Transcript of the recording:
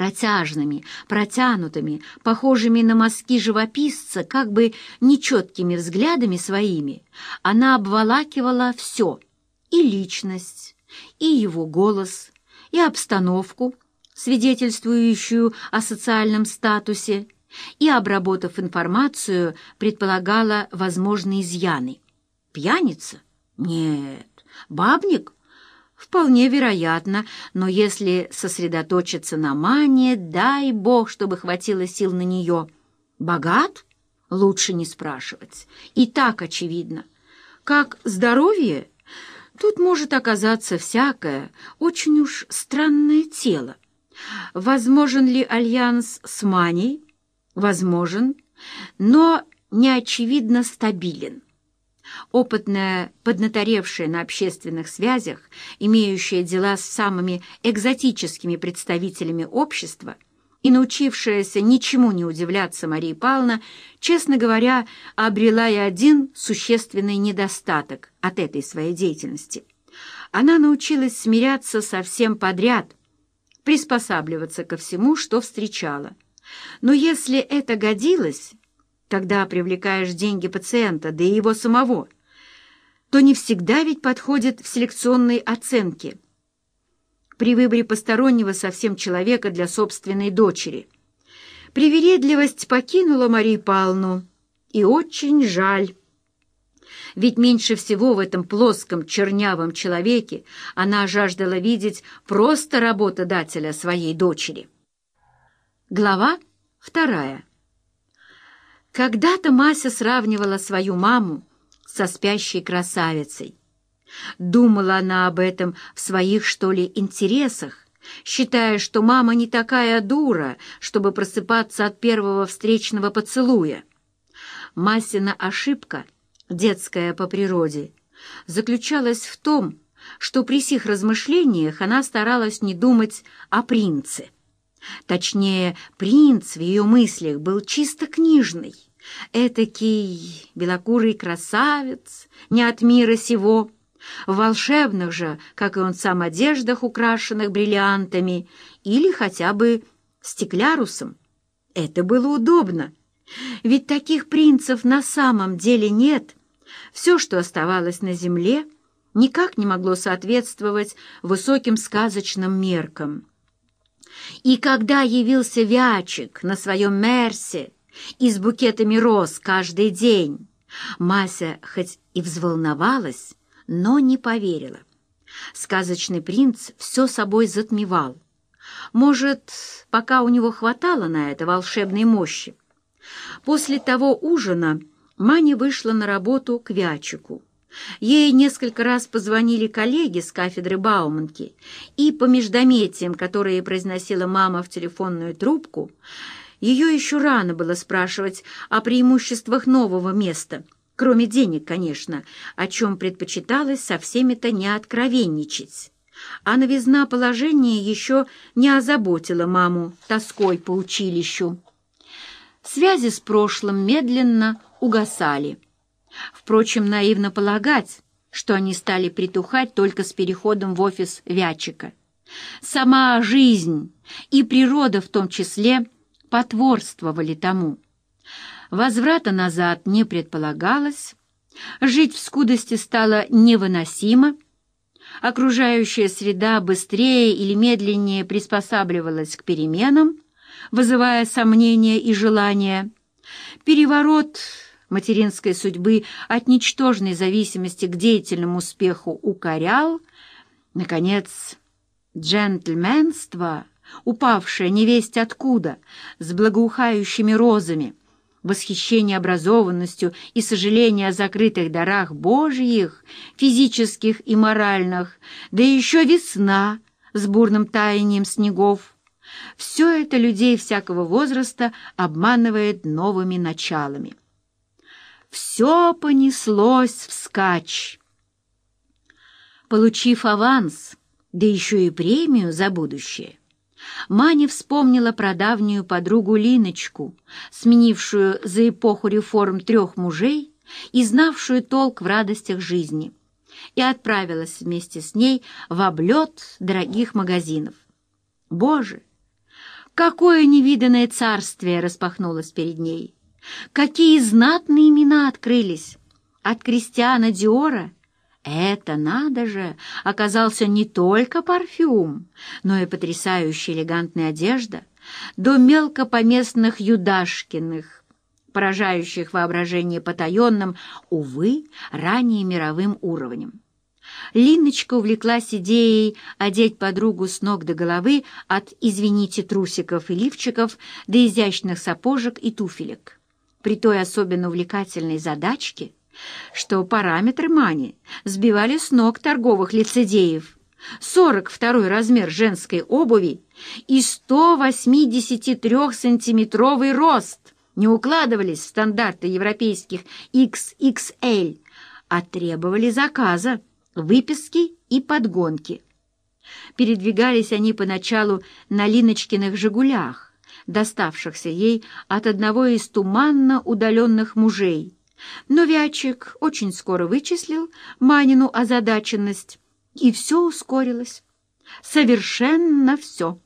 протяжными, протянутыми, похожими на мазки живописца, как бы нечеткими взглядами своими, она обволакивала все — и личность, и его голос, и обстановку, свидетельствующую о социальном статусе, и, обработав информацию, предполагала возможные изъяны. Пьяница? Нет. Бабник? Вполне вероятно, но если сосредоточиться на мане, дай бог, чтобы хватило сил на нее. Богат? Лучше не спрашивать. И так очевидно. Как здоровье? Тут может оказаться всякое, очень уж странное тело. Возможен ли альянс с Маней? Возможен, но не очевидно стабилен. Опытная, поднаторевшая на общественных связях, имеющая дела с самыми экзотическими представителями общества и научившаяся ничему не удивляться Мария Павловна, честно говоря, обрела и один существенный недостаток от этой своей деятельности. Она научилась смиряться со всем подряд, приспосабливаться ко всему, что встречала. Но если это годилось, когда привлекаешь деньги пациента, да и его самого, то не всегда ведь подходит в селекционной оценке. При выборе постороннего совсем человека для собственной дочери. Привередливость покинула Марию Павловну, и очень жаль. Ведь меньше всего в этом плоском чернявом человеке она жаждала видеть просто работодателя своей дочери. Глава вторая. Когда-то Мася сравнивала свою маму со спящей красавицей. Думала она об этом в своих, что ли, интересах, считая, что мама не такая дура, чтобы просыпаться от первого встречного поцелуя. Масина ошибка, детская по природе, заключалась в том, что при сих размышлениях она старалась не думать о принце. Точнее, принц в ее мыслях был чисто книжный, этакий белокурый красавец, не от мира сего, в волшебных же, как и он сам, одеждах, украшенных бриллиантами, или хотя бы стеклярусом. Это было удобно, ведь таких принцев на самом деле нет. Все, что оставалось на земле, никак не могло соответствовать высоким сказочным меркам. И когда явился Вячик на своем Мерсе и с букетами роз каждый день, Мася хоть и взволновалась, но не поверила. Сказочный принц все собой затмевал. Может, пока у него хватало на это волшебной мощи. После того ужина Маня вышла на работу к Вячику. Ей несколько раз позвонили коллеги с кафедры Бауманки, и по междометиям, которые произносила мама в телефонную трубку, ее еще рано было спрашивать о преимуществах нового места, кроме денег, конечно, о чем предпочиталось со всеми-то не откровенничать. А новизна положения еще не озаботила маму тоской по училищу. Связи с прошлым медленно угасали. Впрочем, наивно полагать, что они стали притухать только с переходом в офис Вячика. Сама жизнь и природа в том числе потворствовали тому. Возврата назад не предполагалось, жить в скудости стало невыносимо, окружающая среда быстрее или медленнее приспосабливалась к переменам, вызывая сомнения и желания. Переворот материнской судьбы от ничтожной зависимости к деятельному успеху укорял, наконец, джентльменство, упавшее невесть откуда, с благоухающими розами, восхищение образованностью и сожаление о закрытых дарах Божьих, физических и моральных, да еще весна с бурным таянием снегов. Все это людей всякого возраста обманывает новыми началами все понеслось вскачь. Получив аванс, да еще и премию за будущее, Маня вспомнила про давнюю подругу Линочку, сменившую за эпоху реформ трех мужей и знавшую толк в радостях жизни, и отправилась вместе с ней в облет дорогих магазинов. Боже, Какое невиданное царствие распахнулось перед ней! Какие знатные имена открылись! От Кристиана Диора это, надо же, оказался не только парфюм, но и потрясающая элегантная одежда, до мелкопоместных Юдашкиных, поражающих воображение потаенным, увы, ранее мировым уровнем. Линочка увлеклась идеей одеть подругу с ног до головы от, извините, трусиков и лифчиков до изящных сапожек и туфелек. При той особенно увлекательной задачке, что параметры Мани сбивали с ног торговых лицедеев. 42 размер женской обуви и 183-сантиметровый рост не укладывались в стандарты европейских XXL, а требовали заказа выписки и подгонки. Передвигались они поначалу на Линочкиных «Жигулях», доставшихся ей от одного из туманно удаленных мужей. Но Вячик очень скоро вычислил Манину озадаченность, и все ускорилось. Совершенно все.